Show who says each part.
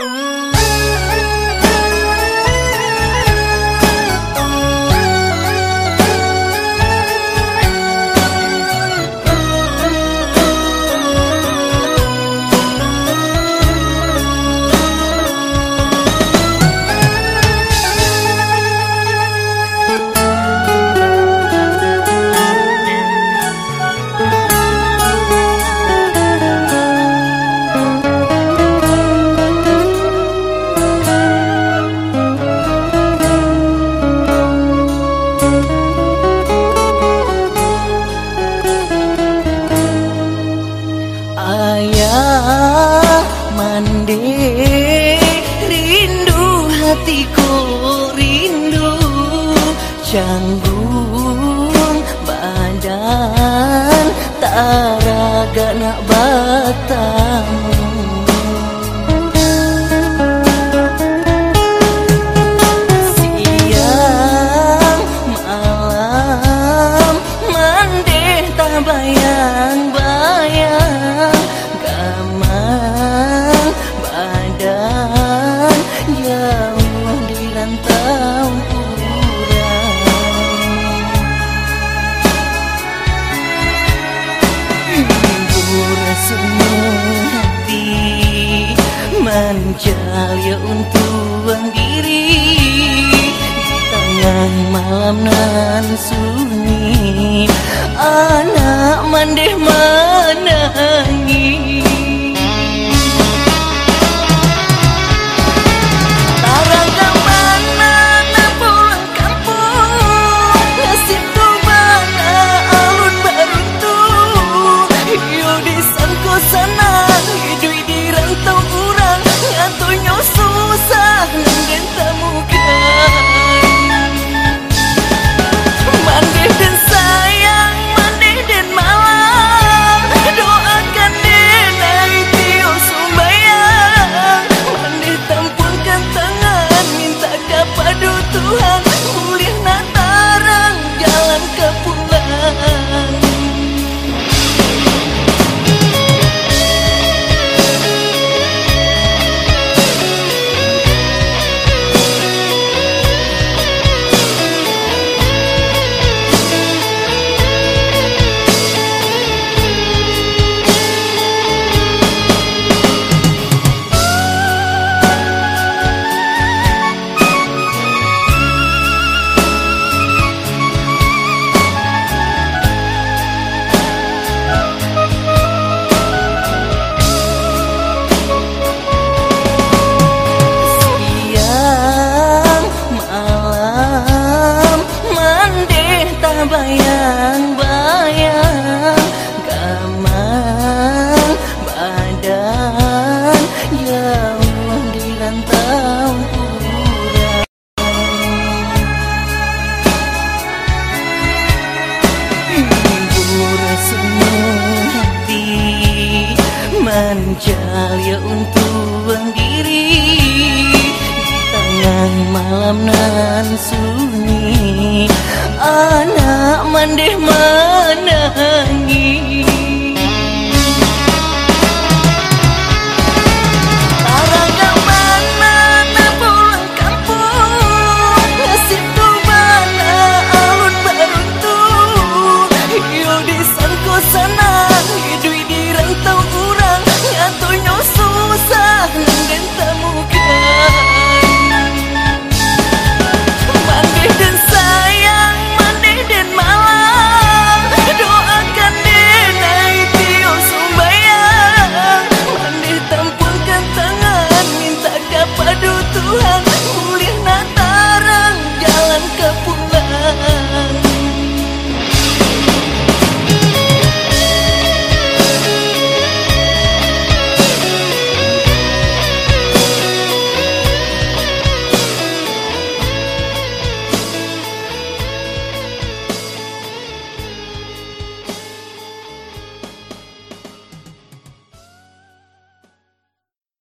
Speaker 1: Mm-hmm. Menjalya untuk diri di tengah malam nan sunyi. Anak mandeh menangis bayang-bayang Gamang badan jauh di rantau hati Menjalya untuk diri Di tengah malam nan sunyi mandeh mah